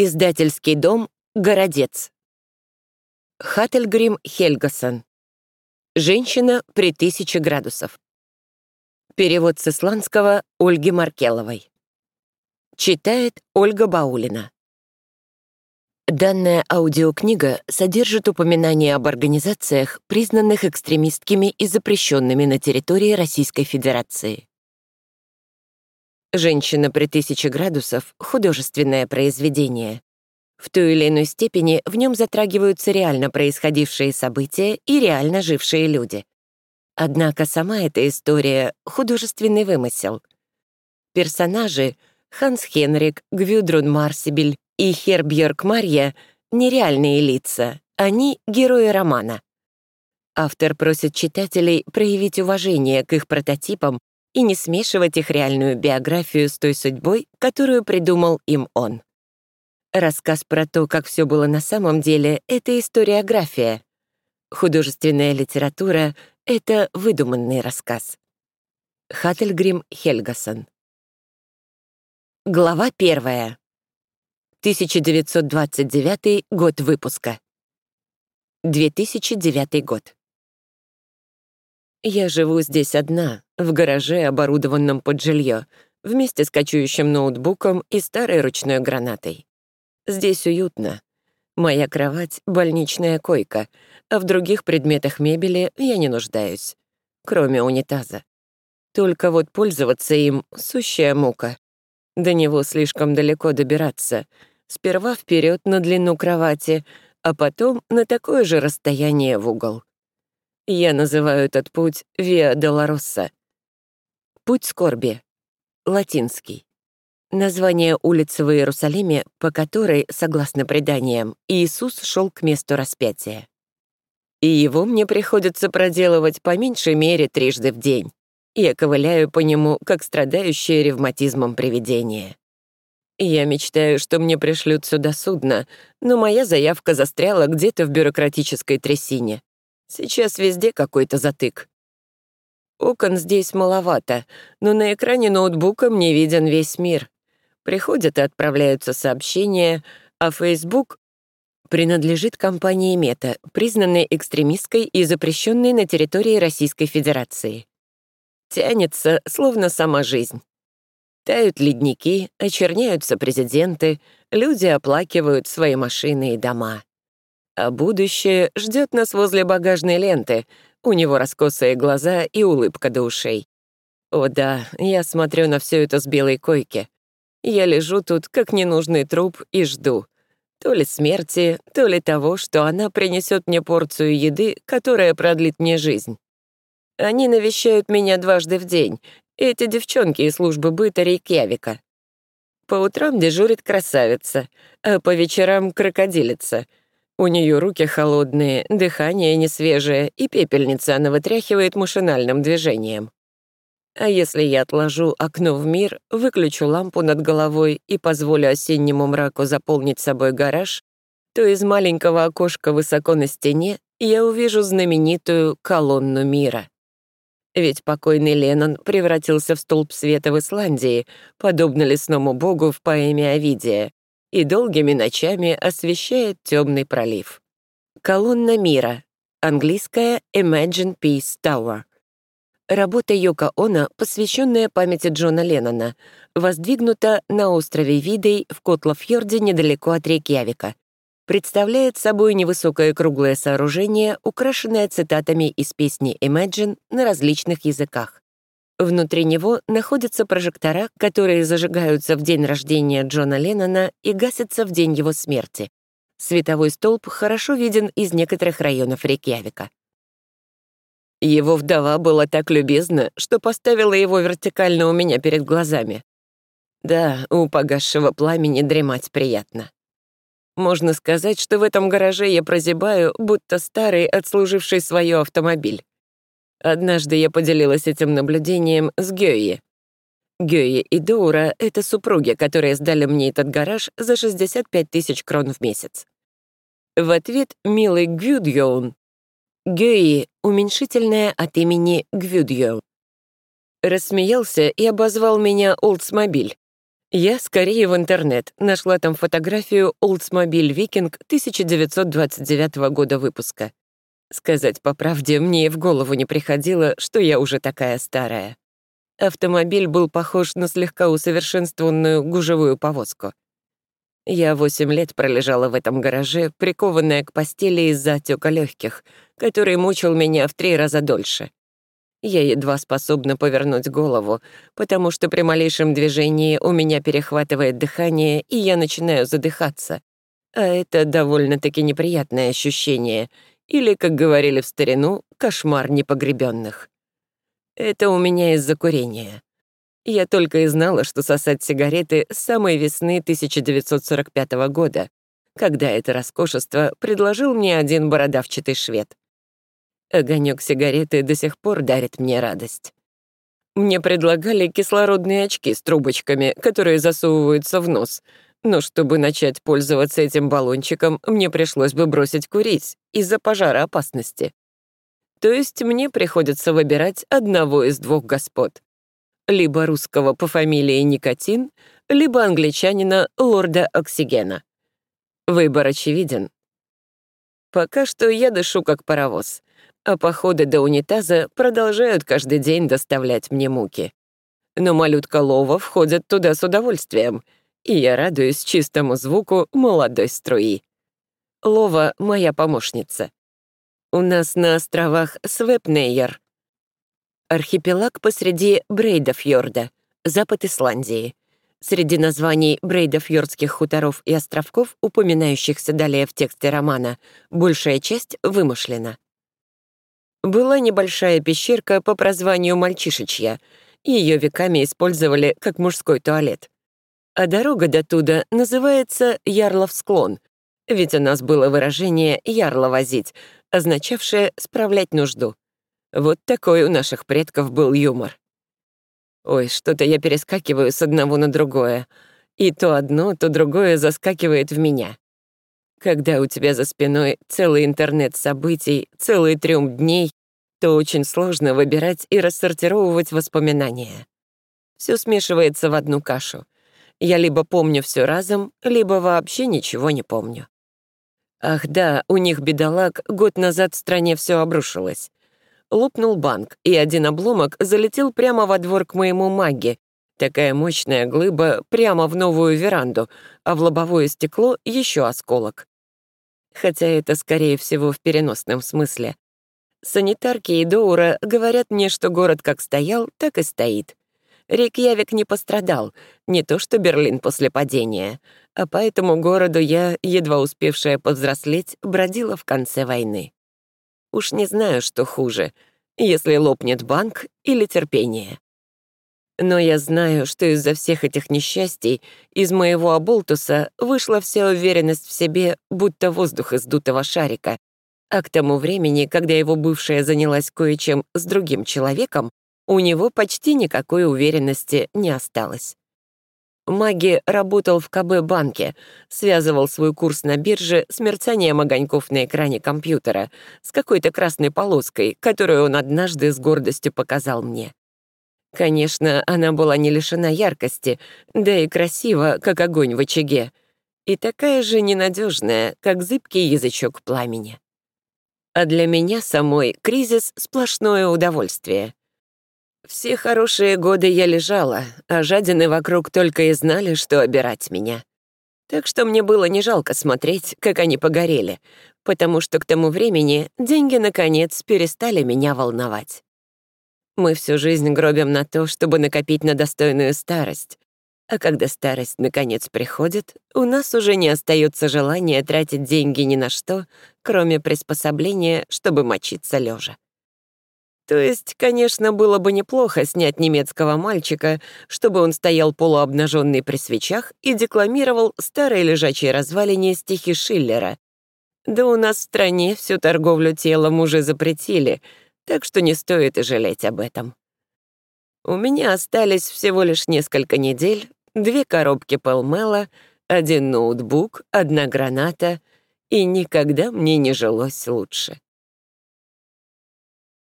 Издательский дом «Городец». Хаттельгрим Хельгасон. Женщина при тысяче градусов. Перевод с исландского Ольги Маркеловой. Читает Ольга Баулина. Данная аудиокнига содержит упоминания об организациях, признанных экстремистскими и запрещенными на территории Российской Федерации. «Женщина при тысяче градусов» — художественное произведение. В той или иной степени в нем затрагиваются реально происходившие события и реально жившие люди. Однако сама эта история — художественный вымысел. Персонажи — Ханс Хенрик, Гвюдрун Марсибель, и Хербьерк Марья — нереальные лица, они — герои романа. Автор просит читателей проявить уважение к их прототипам и не смешивать их реальную биографию с той судьбой, которую придумал им он. Рассказ про то, как все было на самом деле, — это историография. Художественная литература — это выдуманный рассказ. Хаттельгрим Хельгасон. Глава первая. 1929 год выпуска. 2009 год. Я живу здесь одна, в гараже, оборудованном под жилье, вместе с кочующим ноутбуком и старой ручной гранатой. Здесь уютно. Моя кровать — больничная койка, а в других предметах мебели я не нуждаюсь, кроме унитаза. Только вот пользоваться им — сущая мука. До него слишком далеко добираться. Сперва вперед на длину кровати, а потом на такое же расстояние в угол. Я называю этот путь Виа Долороса. Путь скорби. Латинский. Название улицы в Иерусалиме, по которой, согласно преданиям, Иисус шел к месту распятия. И его мне приходится проделывать по меньшей мере трижды в день. Я ковыляю по нему, как страдающее ревматизмом привидение. Я мечтаю, что мне пришлют сюда судно, но моя заявка застряла где-то в бюрократической трясине. Сейчас везде какой-то затык. Окон здесь маловато, но на экране ноутбука мне виден весь мир. Приходят и отправляются сообщения, а Facebook принадлежит компании Мета, признанной экстремистской и запрещенной на территории Российской Федерации. Тянется, словно сама жизнь. Тают ледники, очерняются президенты, люди оплакивают свои машины и дома. А будущее ждет нас возле багажной ленты, у него раскосые глаза и улыбка до ушей. О да, я смотрю на все это с белой койки. Я лежу тут, как ненужный труп, и жду. То ли смерти, то ли того, что она принесет мне порцию еды, которая продлит мне жизнь. Они навещают меня дважды в день, эти девчонки из службы быта Рейкьявика. По утрам дежурит красавица, а по вечерам — крокодилица. У нее руки холодные, дыхание несвежее, и пепельница она вытряхивает машинальным движением. А если я отложу окно в мир, выключу лампу над головой и позволю осеннему мраку заполнить собой гараж, то из маленького окошка высоко на стене я увижу знаменитую колонну мира. Ведь покойный Леннон превратился в столб света в Исландии, подобно лесному богу в поэме Овидия, и долгими ночами освещает темный пролив. Колонна мира. Английская Imagine Peace Tower. Работа Йока Оно, посвященная памяти Джона Леннона, воздвигнута на острове Видей в Котлофьорде недалеко от Рейкьявика, представляет собой невысокое круглое сооружение, украшенное цитатами из песни Imagine на различных языках. Внутри него находятся прожектора, которые зажигаются в день рождения Джона Леннона и гасятся в день его смерти. Световой столб хорошо виден из некоторых районов Рейкьявика. Его вдова была так любезна, что поставила его вертикально у меня перед глазами. Да, у погасшего пламени дремать приятно. Можно сказать, что в этом гараже я прозябаю, будто старый, отслуживший свое автомобиль. Однажды я поделилась этим наблюдением с Гёи. Гёи и Доура — это супруги, которые сдали мне этот гараж за 65 тысяч крон в месяц. В ответ милый Гвюдьоун. Гёи — уменьшительное от имени Гвюдьоун. Рассмеялся и обозвал меня Олдсмобиль. Я скорее в интернет нашла там фотографию Oldsmobile Viking 1929 года выпуска. Сказать по правде, мне и в голову не приходило, что я уже такая старая. Автомобиль был похож на слегка усовершенствованную гужевую повозку. Я восемь лет пролежала в этом гараже, прикованная к постели из-за отека легких, который мучил меня в три раза дольше. Я едва способна повернуть голову, потому что при малейшем движении у меня перехватывает дыхание, и я начинаю задыхаться. А это довольно-таки неприятное ощущение, или, как говорили в старину, кошмар непогребенных. Это у меня из-за курения. Я только и знала, что сосать сигареты с самой весны 1945 года, когда это роскошество предложил мне один бородавчатый швед. Огонек сигареты до сих пор дарит мне радость. Мне предлагали кислородные очки с трубочками, которые засовываются в нос, но чтобы начать пользоваться этим баллончиком, мне пришлось бы бросить курить из-за пожара опасности. То есть мне приходится выбирать одного из двух господ. Либо русского по фамилии Никотин, либо англичанина лорда Оксигена. Выбор очевиден. Пока что я дышу как паровоз, а походы до унитаза продолжают каждый день доставлять мне муки. Но малютка Лова входит туда с удовольствием, и я радуюсь чистому звуку молодой струи. Лова — моя помощница. У нас на островах Свепнейер. Архипелаг посреди Брейдафьорда, запад Исландии. Среди названий брейдафьордских хуторов и островков, упоминающихся далее в тексте романа, большая часть вымышлена. Была небольшая пещерка по прозванию Мальчишечья. Ее веками использовали как мужской туалет. А дорога до туда называется Ярлов склон, ведь у нас было выражение «ярло возить», означавшее «справлять нужду». Вот такой у наших предков был юмор. Ой, что-то я перескакиваю с одного на другое. И то одно, то другое заскакивает в меня. Когда у тебя за спиной целый интернет событий, целый трём дней, то очень сложно выбирать и рассортировывать воспоминания. Все смешивается в одну кашу. Я либо помню все разом, либо вообще ничего не помню. Ах да, у них, бедолаг, год назад в стране все обрушилось. Лопнул банк, и один обломок залетел прямо во двор к моему маге. Такая мощная глыба прямо в новую веранду, а в лобовое стекло еще осколок. Хотя это, скорее всего, в переносном смысле. Санитарки и Доура говорят мне, что город как стоял, так и стоит. Рейкьявик не пострадал, не то что Берлин после падения, а по этому городу я, едва успевшая повзрослеть, бродила в конце войны. Уж не знаю, что хуже, если лопнет банк или терпение. Но я знаю, что из-за всех этих несчастий из моего оболтуса вышла вся уверенность в себе, будто воздух из дутого шарика. А к тому времени, когда его бывшая занялась кое-чем с другим человеком, у него почти никакой уверенности не осталось. Маги работал в КБ-банке, связывал свой курс на бирже с мерцанием огоньков на экране компьютера, с какой-то красной полоской, которую он однажды с гордостью показал мне. Конечно, она была не лишена яркости, да и красива, как огонь в очаге, и такая же ненадежная, как зыбкий язычок пламени. А для меня самой кризис — сплошное удовольствие. Все хорошие годы я лежала, а жадины вокруг только и знали, что обирать меня. Так что мне было не жалко смотреть, как они погорели, потому что к тому времени деньги, наконец, перестали меня волновать. Мы всю жизнь гробим на то, чтобы накопить на достойную старость. А когда старость наконец приходит, у нас уже не остается желания тратить деньги ни на что, кроме приспособления, чтобы мочиться лежа. То есть, конечно, было бы неплохо снять немецкого мальчика, чтобы он стоял полуобнаженный при свечах и декламировал старые лежачие развалине стихи Шиллера. Да у нас в стране всю торговлю телом уже запретили, так что не стоит и жалеть об этом. У меня остались всего лишь несколько недель, две коробки полмела, один ноутбук, одна граната, и никогда мне не жилось лучше.